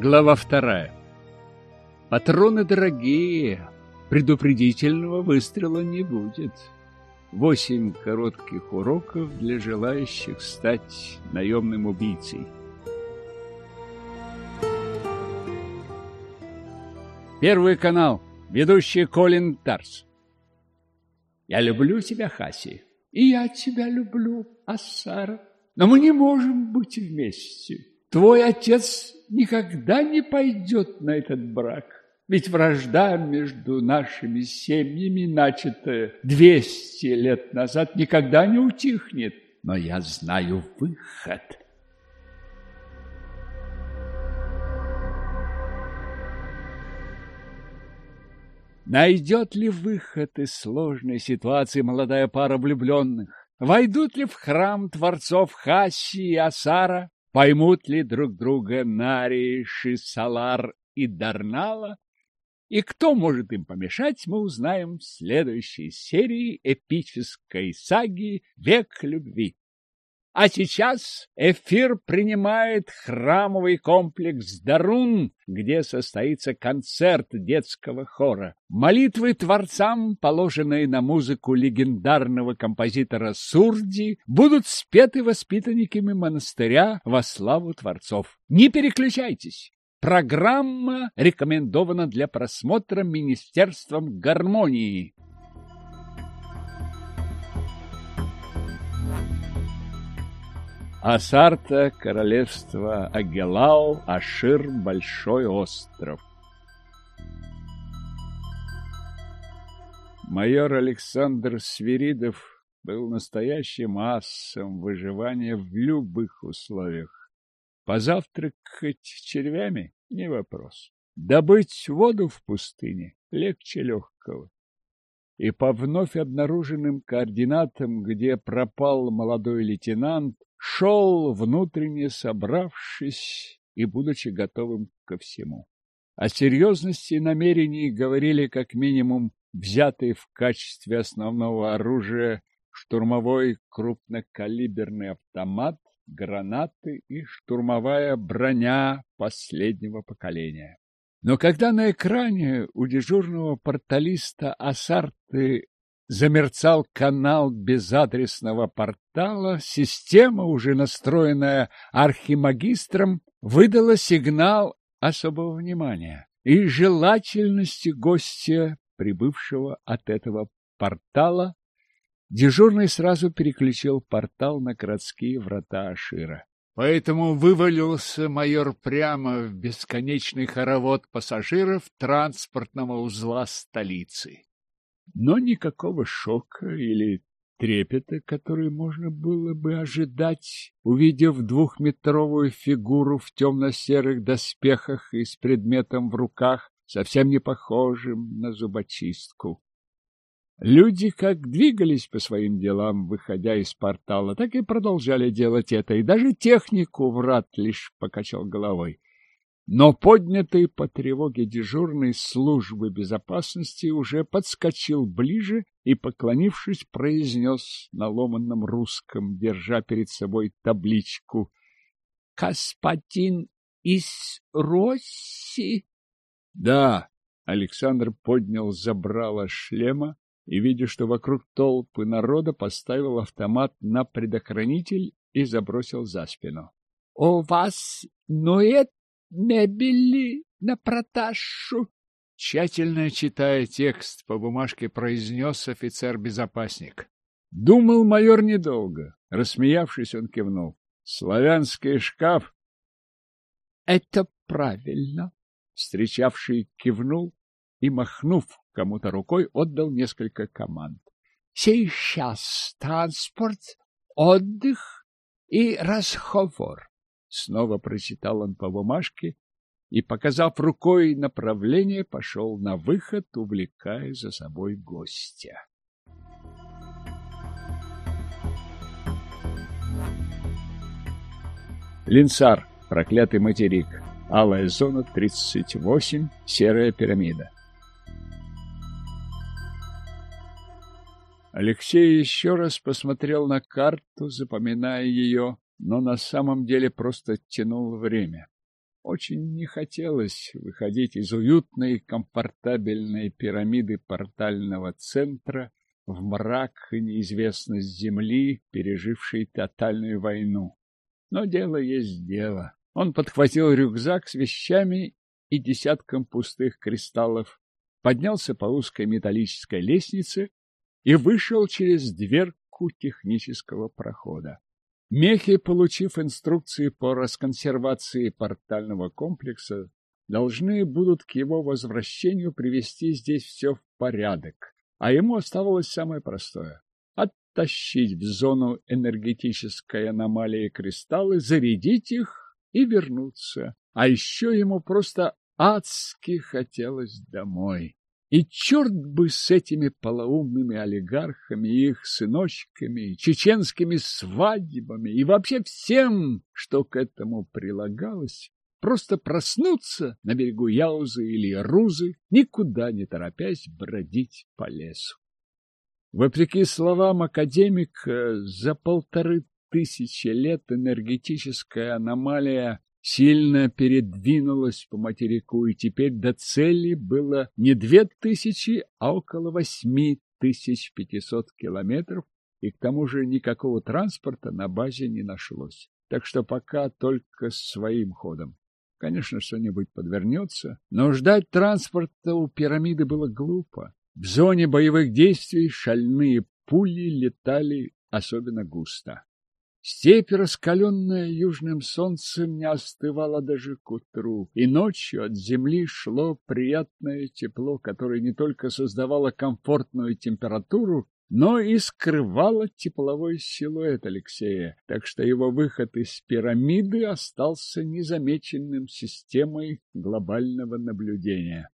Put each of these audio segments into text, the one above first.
Глава вторая. Патроны дорогие, предупредительного выстрела не будет. Восемь коротких уроков для желающих стать наемным убийцей. Первый канал. Ведущий Колин Тарс. Я люблю тебя, Хаси. И я тебя люблю, Ассара. Но мы не можем быть вместе. Твой отец никогда не пойдет на этот брак. Ведь вражда между нашими семьями, начатая двести лет назад, никогда не утихнет. Но я знаю выход. Найдет ли выход из сложной ситуации молодая пара влюбленных? Войдут ли в храм творцов Хаси и Асара? Поймут ли друг друга Нари, Шисалар и Дарнала? И кто может им помешать, мы узнаем в следующей серии эпической саги «Век любви». А сейчас эфир принимает храмовый комплекс Дарун, где состоится концерт детского хора. Молитвы творцам, положенные на музыку легендарного композитора Сурди, будут спеты воспитанниками монастыря во славу творцов. Не переключайтесь! Программа рекомендована для просмотра Министерством гармонии. Асарта, королевство Агелау, Ашир, Большой остров. Майор Александр Свиридов был настоящим асом выживания в любых условиях. Позавтракать червями — не вопрос. Добыть воду в пустыне легче легкого. И по вновь обнаруженным координатам, где пропал молодой лейтенант, шел внутренне собравшись и будучи готовым ко всему. О серьезности намерений говорили как минимум взятый в качестве основного оружия штурмовой крупнокалиберный автомат, гранаты и штурмовая броня последнего поколения. Но когда на экране у дежурного порталиста Асарты замерцал канал безадресного портала, система, уже настроенная архимагистром, выдала сигнал особого внимания и желательности гостя, прибывшего от этого портала, дежурный сразу переключил портал на городские врата Ашира. Поэтому вывалился майор прямо в бесконечный хоровод пассажиров транспортного узла столицы но никакого шока или трепета, который можно было бы ожидать, увидев двухметровую фигуру в темно-серых доспехах и с предметом в руках, совсем не похожим на зубочистку. Люди как двигались по своим делам, выходя из портала, так и продолжали делать это, и даже технику врат лишь покачал головой. Но поднятый по тревоге дежурной службы безопасности уже подскочил ближе и, поклонившись, произнес на ломанном русском, держа перед собой табличку «Каспатин из Росси?» «Да», — Александр поднял забрало шлема и, видя, что вокруг толпы народа, поставил автомат на предохранитель и забросил за спину. — У вас ноет мебели на проташу. Тщательно читая текст по бумажке, произнес офицер-безопасник. Думал майор недолго. Рассмеявшись, он кивнул. Славянский шкаф? Это правильно. Встречавший кивнул и, махнув кому-то рукой, отдал несколько команд. Сейчас транспорт, отдых и разговор. Снова прочитал он по бумажке и, показав рукой направление, пошел на выход, увлекая за собой гостя. Линсар, проклятый материк, алая зона 38, серая пирамида. Алексей еще раз посмотрел на карту, запоминая ее но на самом деле просто тянул время. очень не хотелось выходить из уютной, комфортабельной пирамиды портального центра в мрак и неизвестность земли, пережившей тотальную войну. Но дело есть дело. Он подхватил рюкзак с вещами и десятком пустых кристаллов, поднялся по узкой металлической лестнице и вышел через дверку технического прохода. Мехи, получив инструкции по расконсервации портального комплекса, должны будут к его возвращению привести здесь все в порядок, а ему оставалось самое простое — оттащить в зону энергетической аномалии кристаллы, зарядить их и вернуться. А еще ему просто адски хотелось домой. И черт бы с этими полоумными олигархами, их сыночками, чеченскими свадьбами и вообще всем, что к этому прилагалось, просто проснуться на берегу Яузы или Рузы, никуда не торопясь бродить по лесу. Вопреки словам академика, за полторы тысячи лет энергетическая аномалия сильно передвинулась по материку, и теперь до цели было не две тысячи, а около восьми тысяч пятисот километров, и к тому же никакого транспорта на базе не нашлось. Так что пока только своим ходом. Конечно, что-нибудь подвернется, но ждать транспорта у пирамиды было глупо. В зоне боевых действий шальные пули летали особенно густо. Степь, раскаленная южным солнцем, не остывала даже к утру, и ночью от земли шло приятное тепло, которое не только создавало комфортную температуру, но и скрывало тепловой силуэт Алексея, так что его выход из пирамиды остался незамеченным системой глобального наблюдения.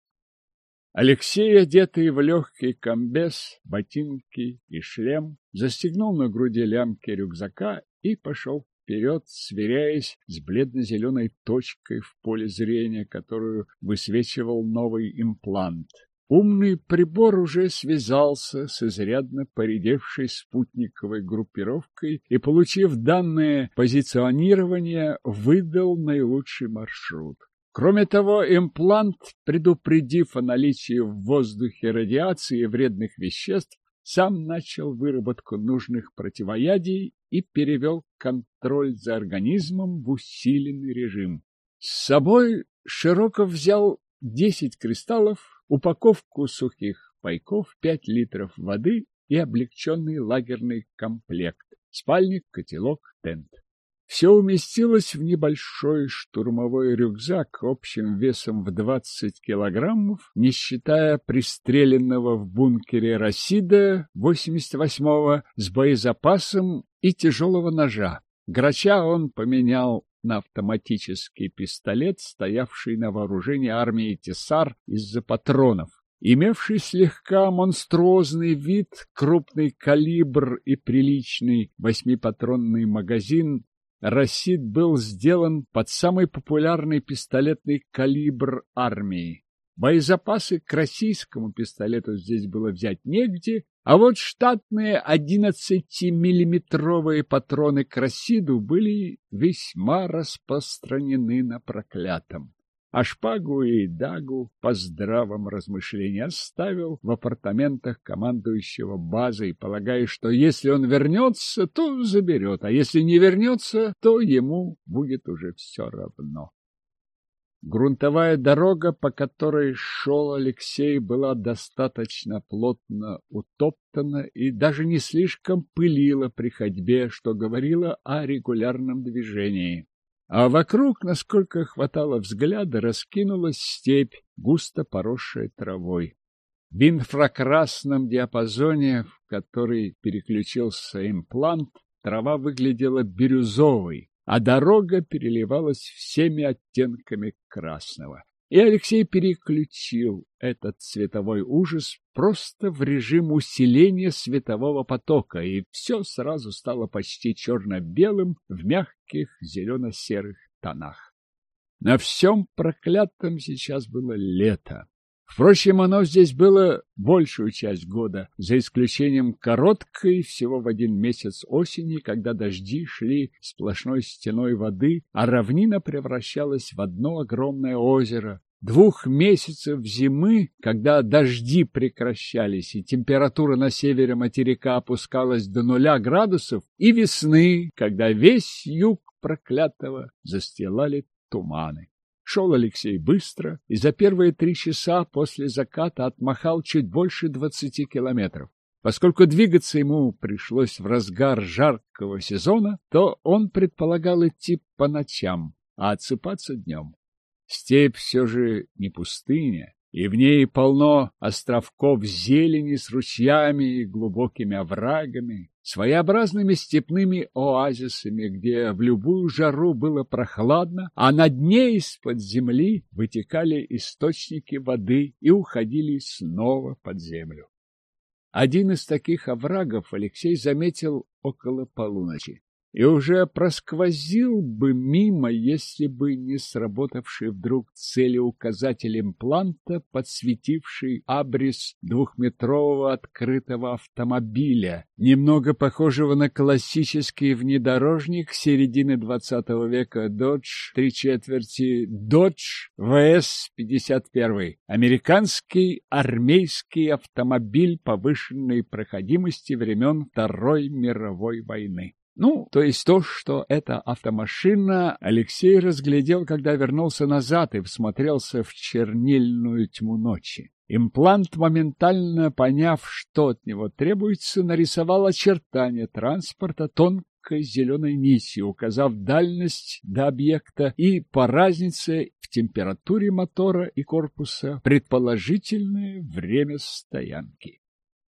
Алексей, одетый в легкий комбез, ботинки и шлем, застегнул на груди лямки рюкзака и пошел вперед, сверяясь с бледно-зеленой точкой в поле зрения, которую высвечивал новый имплант. Умный прибор уже связался с изрядно поредевшей спутниковой группировкой и, получив данные позиционирования, выдал наилучший маршрут. Кроме того, имплант, предупредив о наличии в воздухе радиации и вредных веществ, сам начал выработку нужных противоядий и перевел контроль за организмом в усиленный режим. С собой Широков взял 10 кристаллов, упаковку сухих пайков, 5 литров воды и облегченный лагерный комплект, спальник, котелок, тент. Все уместилось в небольшой штурмовой рюкзак общим весом в 20 килограммов, не считая пристреленного в бункере Расида 88-го с боезапасом и тяжелого ножа. Грача он поменял на автоматический пистолет, стоявший на вооружении армии Тесар из-за патронов. Имевший слегка монструозный вид, крупный калибр и приличный восьмипатронный магазин Рассид был сделан под самый популярный пистолетный калибр армии. Боезапасы к российскому пистолету здесь было взять негде, а вот штатные 11-миллиметровые патроны к Рассиду были весьма распространены на проклятом а шпагу и дагу по здравом размышлении оставил в апартаментах командующего базой, полагая, что если он вернется, то заберет, а если не вернется, то ему будет уже все равно. Грунтовая дорога, по которой шел Алексей, была достаточно плотно утоптана и даже не слишком пылила при ходьбе, что говорило о регулярном движении а вокруг, насколько хватало взгляда, раскинулась степь, густо поросшая травой. В инфракрасном диапазоне, в который переключился имплант, трава выглядела бирюзовой, а дорога переливалась всеми оттенками красного. И Алексей переключил этот цветовой ужас просто в режим усиления светового потока, и все сразу стало почти черно-белым в мягких зелено-серых тонах. На всем проклятом сейчас было лето. Впрочем, оно здесь было большую часть года, за исключением короткой, всего в один месяц осени, когда дожди шли сплошной стеной воды, а равнина превращалась в одно огромное озеро, двух месяцев зимы, когда дожди прекращались и температура на севере материка опускалась до нуля градусов, и весны, когда весь юг проклятого застилали туманы. Шел Алексей быстро и за первые три часа после заката отмахал чуть больше двадцати километров. Поскольку двигаться ему пришлось в разгар жаркого сезона, то он предполагал идти по ночам, а отсыпаться днем. Степь все же не пустыня, и в ней полно островков зелени с ручьями и глубокими оврагами, своеобразными степными оазисами, где в любую жару было прохладно, а на дне из-под земли вытекали источники воды и уходили снова под землю. Один из таких оврагов Алексей заметил около полуночи и уже просквозил бы мимо, если бы не сработавший вдруг целеуказатель импланта, подсветивший абрис двухметрового открытого автомобиля, немного похожего на классический внедорожник середины двадцатого века Dodge три четверти Dodge VS-51, американский армейский автомобиль повышенной проходимости времен Второй мировой войны. Ну, то есть то, что это автомашина, Алексей разглядел, когда вернулся назад и всмотрелся в чернильную тьму ночи. Имплант, моментально поняв, что от него требуется, нарисовал очертания транспорта тонкой зеленой нитью, указав дальность до объекта и по разнице в температуре мотора и корпуса предположительное время стоянки.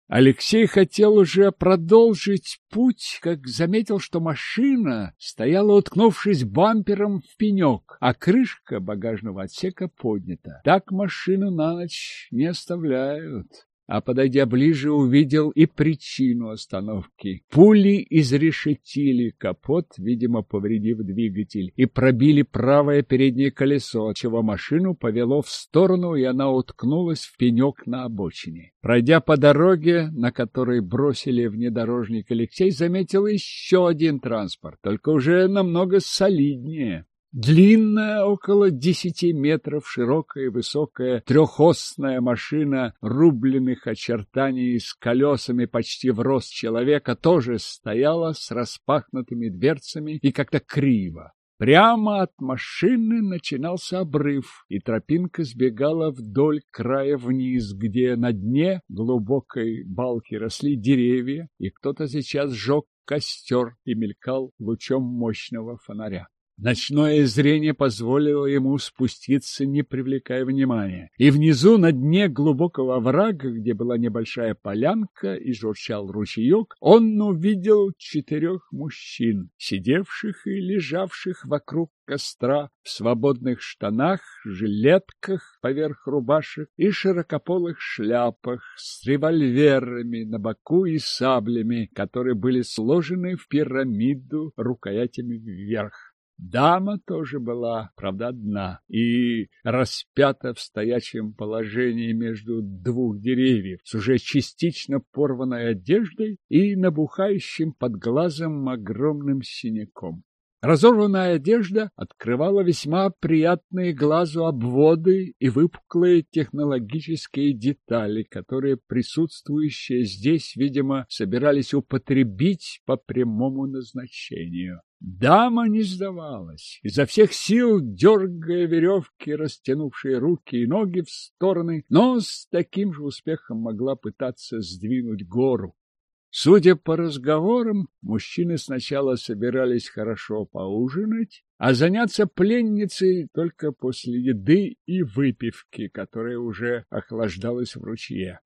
Алексей хотел уже продолжить путь, как заметил, что машина стояла, уткнувшись бампером в пенек, а крышка багажного отсека поднята. Так машину на ночь не оставляют а, подойдя ближе, увидел и причину остановки. Пули изрешетили капот, видимо, повредив двигатель, и пробили правое переднее колесо, чего машину повело в сторону, и она уткнулась в пенек на обочине. Пройдя по дороге, на которой бросили внедорожник, Алексей заметил еще один транспорт, только уже намного солиднее. Длинная, около десяти метров, широкая и высокая трехосная машина рубленных очертаний с колесами почти в рост человека тоже стояла с распахнутыми дверцами и как-то криво. Прямо от машины начинался обрыв, и тропинка сбегала вдоль края вниз, где на дне глубокой балки росли деревья, и кто-то сейчас сжег костер и мелькал лучом мощного фонаря. Ночное зрение позволило ему спуститься, не привлекая внимания. И внизу, на дне глубокого оврага, где была небольшая полянка и журчал ручеек, он увидел четырех мужчин, сидевших и лежавших вокруг костра в свободных штанах, жилетках поверх рубашек и широкополых шляпах с револьверами на боку и саблями, которые были сложены в пирамиду рукоятями вверх. Дама тоже была, правда, одна и распята в стоячем положении между двух деревьев с уже частично порванной одеждой и набухающим под глазом огромным синяком. Разорванная одежда открывала весьма приятные глазу обводы и выпуклые технологические детали, которые присутствующие здесь, видимо, собирались употребить по прямому назначению. Дама не сдавалась, изо всех сил дергая веревки, растянувшие руки и ноги в стороны, но с таким же успехом могла пытаться сдвинуть гору. Судя по разговорам, мужчины сначала собирались хорошо поужинать, а заняться пленницей только после еды и выпивки, которая уже охлаждалась в ручье.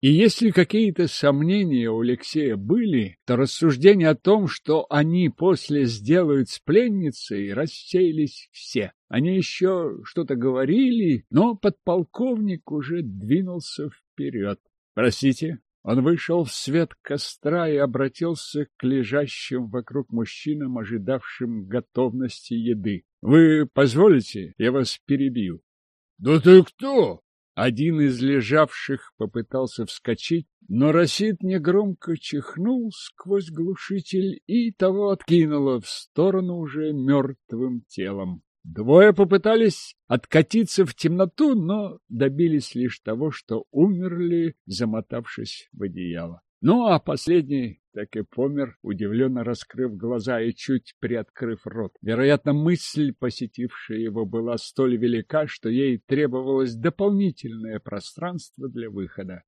И если какие-то сомнения у Алексея были, то рассуждения о том, что они после сделают с пленницей, рассеялись все. Они еще что-то говорили, но подполковник уже двинулся вперед. — Простите, он вышел в свет костра и обратился к лежащим вокруг мужчинам, ожидавшим готовности еды. — Вы позволите, я вас перебью? — Да ты кто? Один из лежавших попытался вскочить, но Росит негромко чихнул сквозь глушитель и того откинуло в сторону уже мертвым телом. Двое попытались откатиться в темноту, но добились лишь того, что умерли, замотавшись в одеяло. Ну, а последний так и помер, удивленно раскрыв глаза и чуть приоткрыв рот. Вероятно, мысль, посетившая его, была столь велика, что ей требовалось дополнительное пространство для выхода.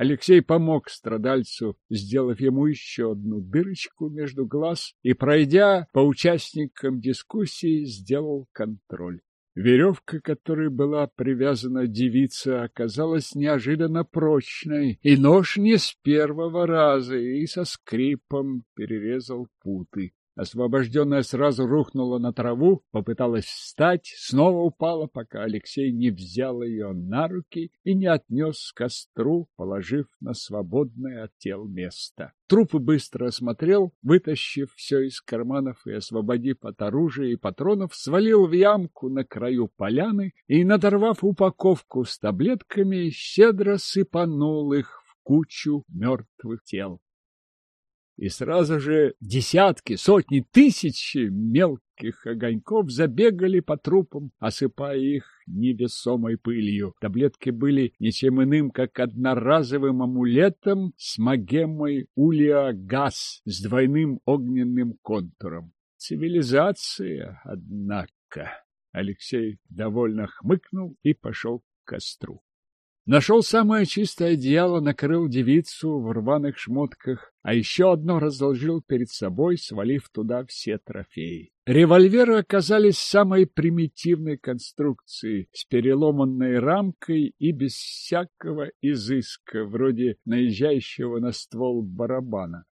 Алексей помог страдальцу, сделав ему еще одну дырочку между глаз и, пройдя по участникам дискуссии, сделал контроль. Веревка, которой была привязана девица, оказалась неожиданно прочной, и нож не с первого раза и со скрипом перерезал путы. Освобожденная сразу рухнула на траву, попыталась встать, снова упала, пока Алексей не взял ее на руки и не отнес к костру, положив на свободное от тел место. Трупы быстро осмотрел, вытащив все из карманов и освободив от оружия и патронов, свалил в ямку на краю поляны и, надорвав упаковку с таблетками, щедро сыпанул их в кучу мертвых тел и сразу же десятки, сотни, тысячи мелких огоньков забегали по трупам, осыпая их невесомой пылью. Таблетки были ничем иным, как одноразовым амулетом с магемой Улиа-Газ с двойным огненным контуром. Цивилизация, однако. Алексей довольно хмыкнул и пошел к костру. Нашел самое чистое одеяло, накрыл девицу в рваных шмотках, а еще одно разложил перед собой, свалив туда все трофеи. Револьверы оказались самой примитивной конструкции, с переломанной рамкой и без всякого изыска, вроде наезжающего на ствол барабана.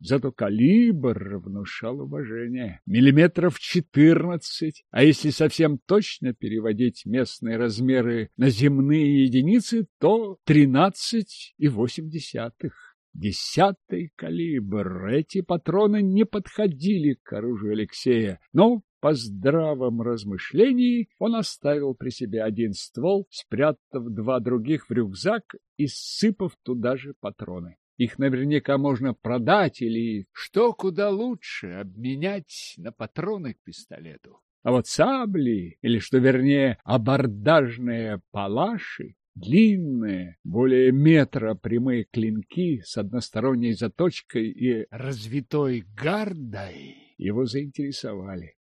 Зато калибр внушал уважение. Миллиметров четырнадцать, а если совсем точно переводить местные размеры на земные единицы, то тринадцать и восемь десятых. Десятый калибр. Эти патроны не подходили к оружию Алексея, но по здравом размышлении он оставил при себе один ствол, спрятав два других в рюкзак и сыпав туда же патроны. Их наверняка можно продать или, что куда лучше, обменять на патроны к пистолету. А вот сабли, или, что вернее, абордажные палаши, длинные, более метра прямые клинки с односторонней заточкой и развитой гардой его заинтересовали.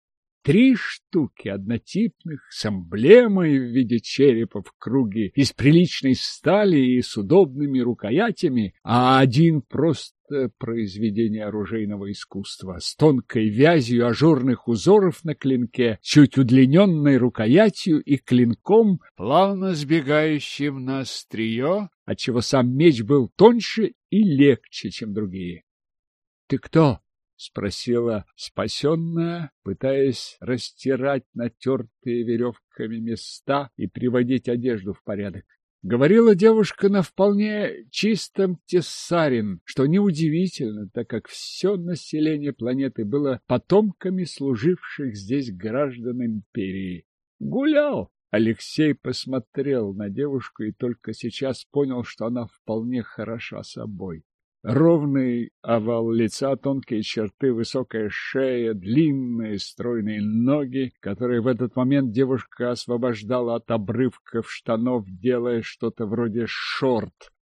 Три штуки однотипных с эмблемой в виде черепа в круге из приличной стали и с удобными рукоятями, а один просто произведение оружейного искусства с тонкой вязью ажурных узоров на клинке, чуть удлиненной рукоятью и клинком, плавно сбегающим на острие, отчего сам меч был тоньше и легче, чем другие. — Ты кто? — спросила спасенная, пытаясь растирать натертые веревками места и приводить одежду в порядок. Говорила девушка на вполне чистом тессарин, что неудивительно, так как все население планеты было потомками служивших здесь граждан империи. Гулял! Алексей посмотрел на девушку и только сейчас понял, что она вполне хороша собой. Ровный овал лица, тонкие черты, высокая шея, длинные стройные ноги, которые в этот момент девушка освобождала от обрывков штанов, делая что-то вроде шорт.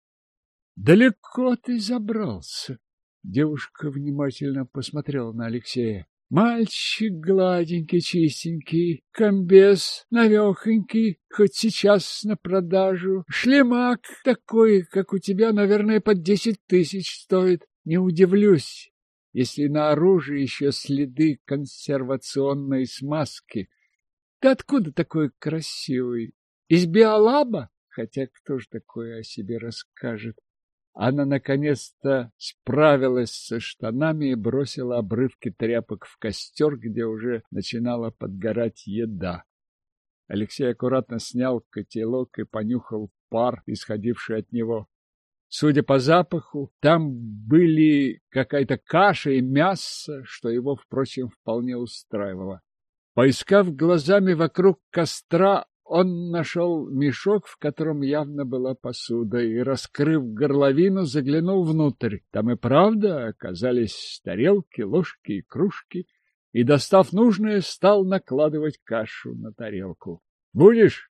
«Далеко ты забрался?» Девушка внимательно посмотрела на Алексея. Мальчик гладенький, чистенький, комбез навехонький, хоть сейчас на продажу. Шлемак такой, как у тебя, наверное, под десять тысяч стоит. Не удивлюсь, если на оружии еще следы консервационной смазки. Ты откуда такой красивый? Из Биолаба? Хотя кто ж такое о себе расскажет? Она наконец-то справилась со штанами и бросила обрывки тряпок в костер, где уже начинала подгорать еда. Алексей аккуратно снял котелок и понюхал пар, исходивший от него. Судя по запаху, там были какая-то каша и мясо, что его, впрочем, вполне устраивало. Поискав глазами вокруг костра, он нашел мешок, в котором явно была посуда, и, раскрыв горловину, заглянул внутрь. Там и правда оказались тарелки, ложки и кружки, и, достав нужное, стал накладывать кашу на тарелку. — Будешь?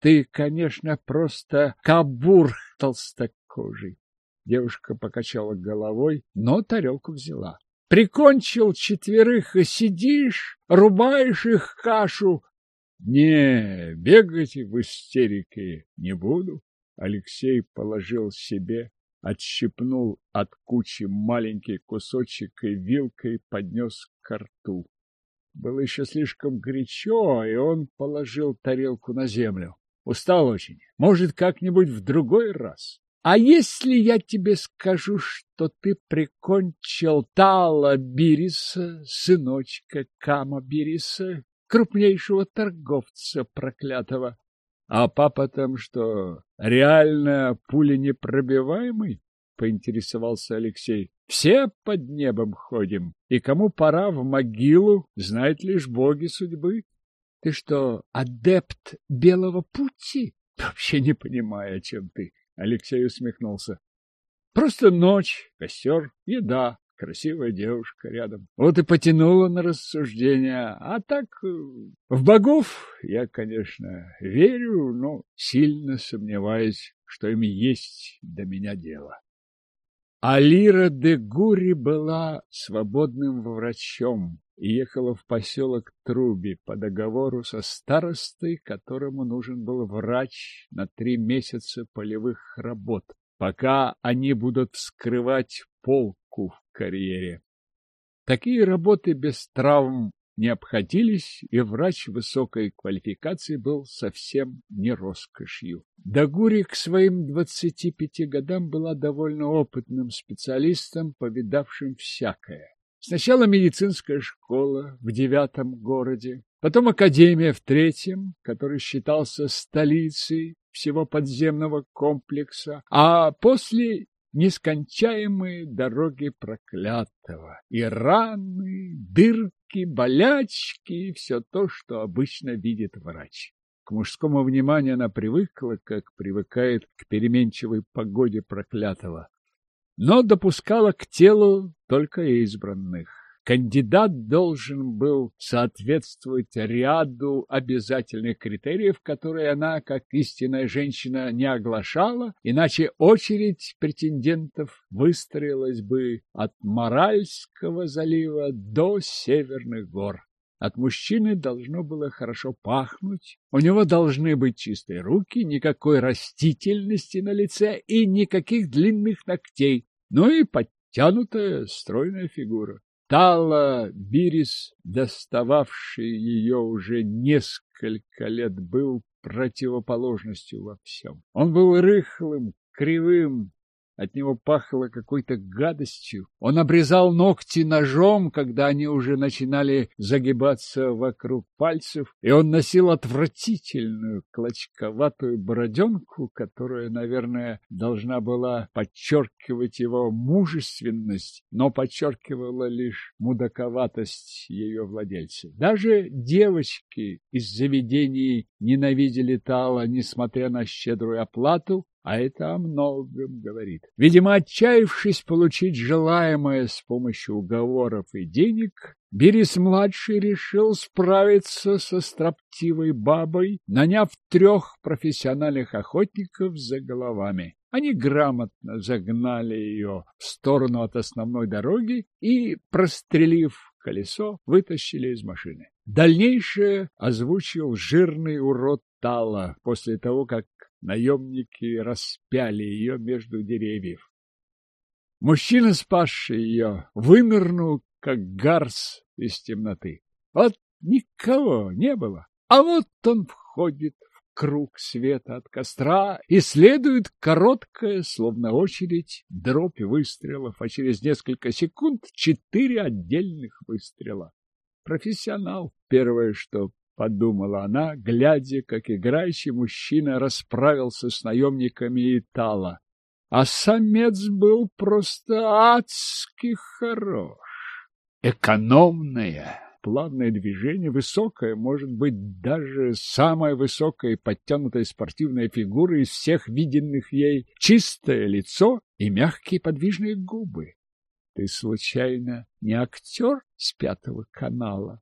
Ты, конечно, просто кабур толстокожий. Девушка покачала головой, но тарелку взяла. Прикончил четверых и сидишь, рубаешь их кашу. Не, бегать в истерике не буду. Алексей положил себе, отщипнул от кучи маленький кусочек и вилкой поднес к рту. Было еще слишком горячо, и он положил тарелку на землю. Устал очень. Может, как-нибудь в другой раз. А если я тебе скажу, что ты прикончил Тала Бириса, сыночка Кама Бириса, крупнейшего торговца проклятого, а папа там что, реально пуленепробиваемый? Поинтересовался Алексей. Все под небом ходим, и кому пора в могилу, знают лишь боги судьбы. Ты что, адепт белого пути? Вообще не понимаю, о чем ты. Алексей усмехнулся. Просто ночь, костер, еда, красивая девушка рядом. Вот и потянула на рассуждения. А так, э, в богов я, конечно, верю, но сильно сомневаюсь, что им есть до меня дело. Алира де Гури была свободным врачом и ехала в поселок Труби по договору со старостой, которому нужен был врач на три месяца полевых работ, пока они будут вскрывать полку в карьере. Такие работы без травм не обходились, и врач высокой квалификации был совсем не роскошью. Дагури к своим двадцати пяти годам была довольно опытным специалистом, повидавшим всякое. Сначала медицинская школа в девятом городе, потом академия в третьем, который считался столицей всего подземного комплекса, а после нескончаемые дороги проклятого, и раны, дырки, болячки и все то, что обычно видит врач. К мужскому вниманию она привыкла, как привыкает к переменчивой погоде проклятого, но допускала к телу только избранных. Кандидат должен был соответствовать ряду обязательных критериев, которые она, как истинная женщина, не оглашала, иначе очередь претендентов выстроилась бы от Моральского залива до Северных гор. От мужчины должно было хорошо пахнуть, у него должны быть чистые руки, никакой растительности на лице и никаких длинных ногтей, ну и подтянутая стройная фигура. Тала Бирис, достававший ее уже несколько лет, был противоположностью во всем. Он был рыхлым, кривым, от него пахло какой-то гадостью. Он обрезал ногти ножом, когда они уже начинали загибаться вокруг пальцев, и он носил отвратительную клочковатую бороденку, которая, наверное, должна была подчеркивать его мужественность, но подчеркивала лишь мудаковатость ее владельца. Даже девочки из заведений ненавидели Тала, несмотря на щедрую оплату, а это о многом говорит. Видимо, отчаявшись получить желаемое с помощью уговоров и денег, Берис-младший решил справиться со строптивой бабой, наняв трех профессиональных охотников за головами. Они грамотно загнали ее в сторону от основной дороги и, прострелив колесо, вытащили из машины. Дальнейшее озвучил жирный урод Тала после того, как наемники распяли ее между деревьев. Мужчина, спасший ее, вынырнул, как гарс из темноты. Вот никого не было, а вот он входит в круг света от костра, и следует короткая, словно очередь, дробь выстрелов, а через несколько секунд четыре отдельных выстрела. Профессионал. Первое, что подумала она, глядя, как играющий мужчина расправился с наемниками Итала. А самец был просто адски хорош. Экономная, плавное движение, высокая, может быть, даже самая высокая и подтянутая спортивная фигура из всех виденных ей, чистое лицо и мягкие подвижные губы. Ты, случайно, не актер с пятого канала?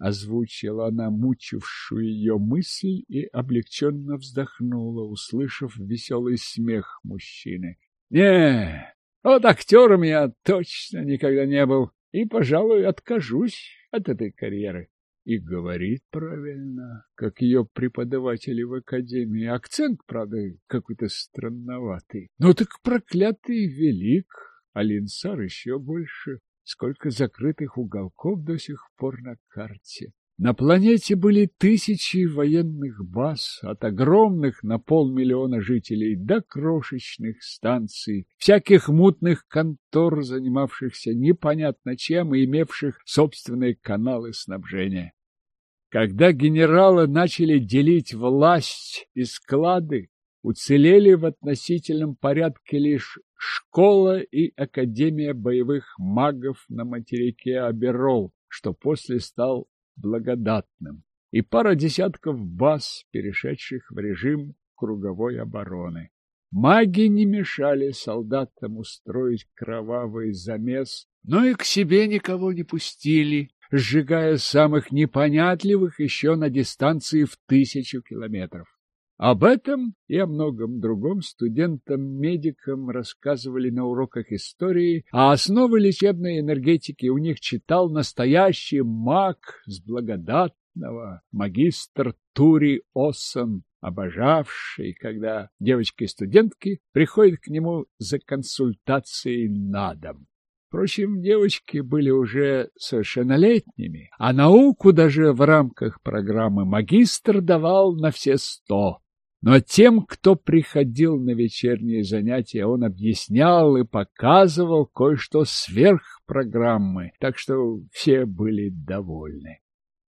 Озвучила она мучившую ее мысль и облегченно вздохнула, услышав веселый смех мужчины. — Не, вот актером я точно никогда не был и, пожалуй, откажусь от этой карьеры. И говорит правильно, как ее преподаватели в академии. Акцент, правда, какой-то странноватый. Ну так проклятый велик, а Линсар еще больше. Сколько закрытых уголков до сих пор на карте. На планете были тысячи военных баз, от огромных на полмиллиона жителей до крошечных станций, всяких мутных контор, занимавшихся непонятно чем и имевших собственные каналы снабжения. Когда генералы начали делить власть и склады, уцелели в относительном порядке лишь школа и академия боевых магов на материке Аберол, что после стал благодатным, и пара десятков баз, перешедших в режим круговой обороны. Маги не мешали солдатам устроить кровавый замес, но и к себе никого не пустили, сжигая самых непонятливых еще на дистанции в тысячу километров. Об этом и о многом другом студентам-медикам рассказывали на уроках истории, а основы лечебной энергетики у них читал настоящий маг с благодатного, магистр Тури Осон, обожавший, когда девочки-студентки приходят к нему за консультацией на дом. Впрочем, девочки были уже совершеннолетними, а науку даже в рамках программы магистр давал на все сто. Но тем, кто приходил на вечерние занятия, он объяснял и показывал кое-что сверх программы, так что все были довольны.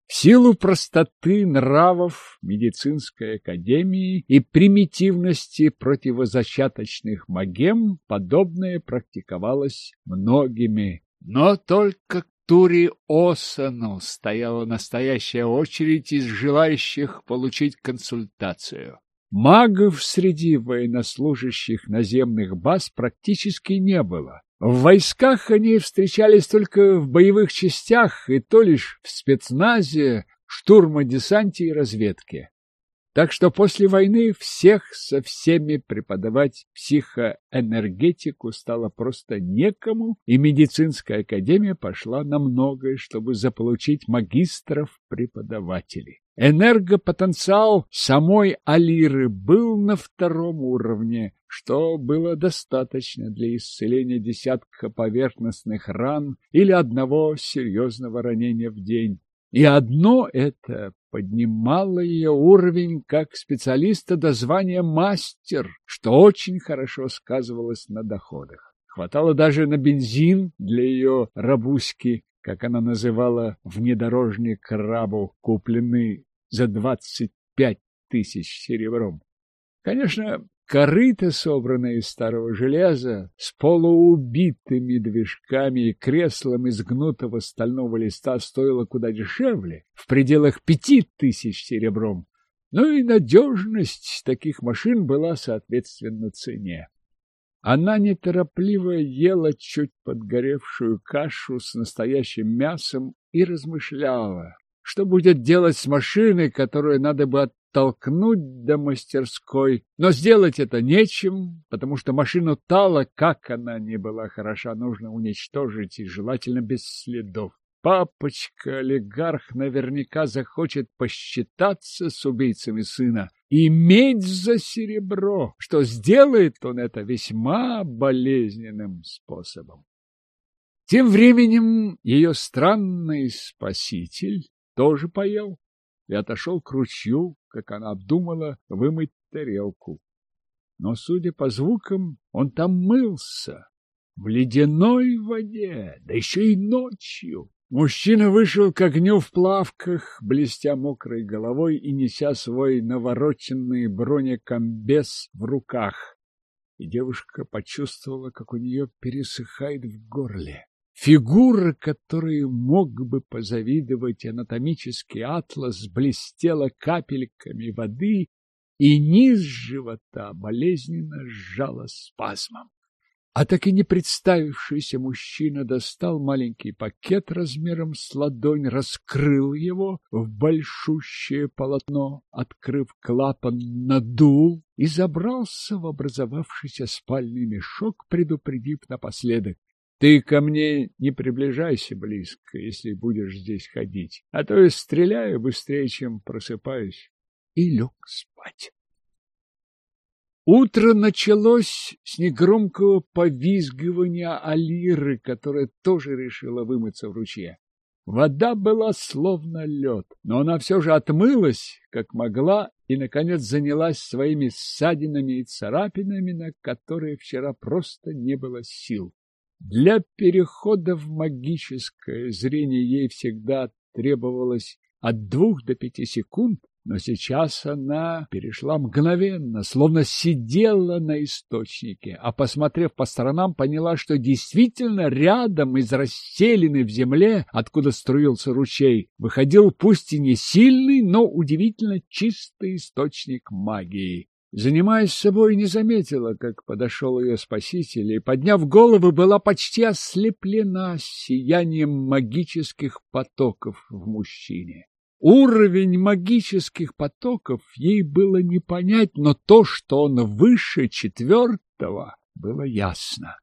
В силу простоты нравов медицинской академии и примитивности противозачаточных магем подобное практиковалось многими, но только к Тури Осану стояла настоящая очередь из желающих получить консультацию. Магов среди военнослужащих наземных баз практически не было. В войсках они встречались только в боевых частях, и то лишь в спецназе, штурмодесанте и разведке. Так что после войны всех со всеми преподавать психоэнергетику стало просто некому, и медицинская академия пошла на многое, чтобы заполучить магистров-преподавателей. Энергопотенциал самой Алиры был на втором уровне, что было достаточно для исцеления десятка поверхностных ран или одного серьезного ранения в день. И одно это поднимало ее уровень как специалиста до звания мастер, что очень хорошо сказывалось на доходах. Хватало даже на бензин для ее рабуськи, как она называла внедорожник крабу, купленный за двадцать пять тысяч серебром. Конечно, корыто, собранное из старого железа, с полуубитыми движками и креслом из гнутого стального листа стоило куда дешевле, в пределах пяти тысяч серебром. Ну и надежность таких машин была соответственно цене. Она неторопливо ела чуть подгоревшую кашу с настоящим мясом и размышляла, что будет делать с машиной, которую надо бы оттолкнуть до мастерской. Но сделать это нечем, потому что машину Тала, как она ни была хороша, нужно уничтожить и желательно без следов. Папочка-олигарх наверняка захочет посчитаться с убийцами сына и медь за серебро, что сделает он это весьма болезненным способом. Тем временем ее странный спаситель тоже поел и отошел к ручью, как она обдумала, вымыть тарелку. Но, судя по звукам, он там мылся в ледяной воде, да еще и ночью. Мужчина вышел к огню в плавках, блестя мокрой головой и неся свой навороченный бронекомбез в руках. И девушка почувствовала, как у нее пересыхает в горле. Фигура, которой мог бы позавидовать анатомический атлас, блестела капельками воды, и низ живота болезненно сжала спазмом. А так и не представившийся мужчина достал маленький пакет размером с ладонь, раскрыл его в большущее полотно, открыв клапан, надул и забрался в образовавшийся спальный мешок, предупредив напоследок. Ты ко мне не приближайся близко, если будешь здесь ходить, а то я стреляю быстрее, чем просыпаюсь. И лег спать. Утро началось с негромкого повизгивания Алиры, которая тоже решила вымыться в ручье. Вода была словно лед, но она все же отмылась, как могла, и, наконец, занялась своими ссадинами и царапинами, на которые вчера просто не было сил. Для перехода в магическое зрение ей всегда требовалось от двух до пяти секунд, но сейчас она перешла мгновенно, словно сидела на источнике, а, посмотрев по сторонам, поняла, что действительно рядом из расселины в земле, откуда струился ручей, выходил пусть и не сильный, но удивительно чистый источник магии. Занимаясь собой, не заметила, как подошел ее спаситель, и, подняв голову, была почти ослеплена сиянием магических потоков в мужчине. Уровень магических потоков ей было не понять, но то, что он выше четвертого, было ясно.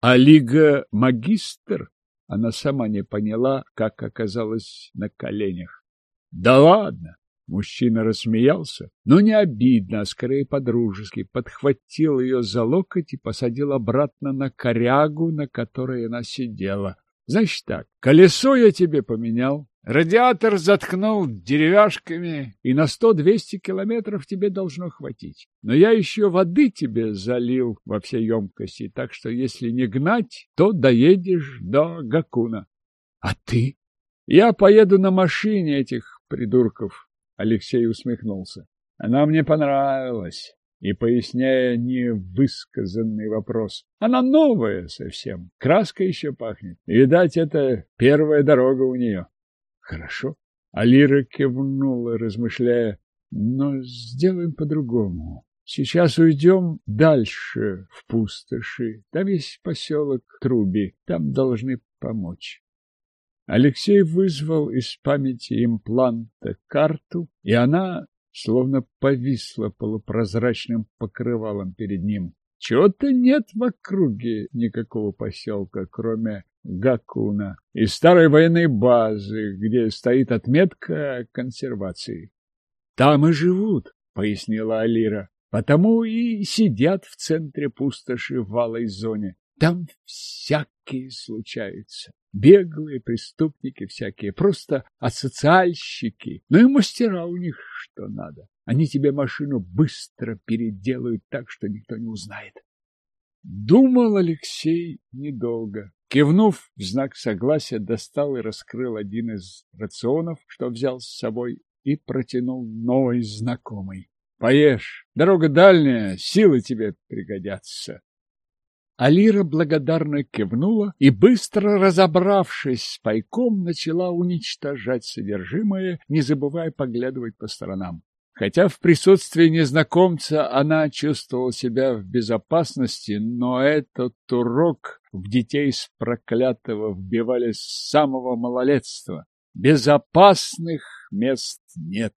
А Лига Магистр она сама не поняла, как оказалась на коленях. Да ладно! Мужчина рассмеялся, но не обидно, а скорее подружески, подхватил ее за локоть и посадил обратно на корягу, на которой она сидела. Значит так, колесо я тебе поменял, Радиатор заткнул деревяшками, и на сто-двести километров тебе должно хватить. Но я еще воды тебе залил во все емкости, так что если не гнать, то доедешь до Гакуна. А ты? Я поеду на машине этих придурков, Алексей усмехнулся. Она мне понравилась. И поясняя невысказанный вопрос. Она новая совсем, краска еще пахнет. Видать, это первая дорога у нее. Хорошо. Алира кивнула, размышляя. Но сделаем по-другому. Сейчас уйдем дальше, в пустоши. Там есть поселок Труби. Там должны помочь. Алексей вызвал из памяти импланта карту, и она словно повисла полупрозрачным покрывалом перед ним. Чего-то нет в округе никакого поселка, кроме Гакуна и старой военной базы, где стоит отметка консервации. Там и живут, пояснила Алира, потому и сидят в центре пустоши в валой зоне. Там всякие случаются. Беглые преступники всякие, просто асоциальщики. Ну и мастера у них что надо. Они тебе машину быстро переделают так, что никто не узнает. Думал Алексей недолго. Кивнув в знак согласия, достал и раскрыл один из рационов, что взял с собой, и протянул новый знакомый. Поешь, дорога дальняя, силы тебе пригодятся. Алира благодарно кивнула и, быстро разобравшись с пайком, начала уничтожать содержимое, не забывая поглядывать по сторонам. Хотя в присутствии незнакомца она чувствовала себя в безопасности, но этот урок в детей с проклятого вбивали с самого малолетства. Безопасных мест нет.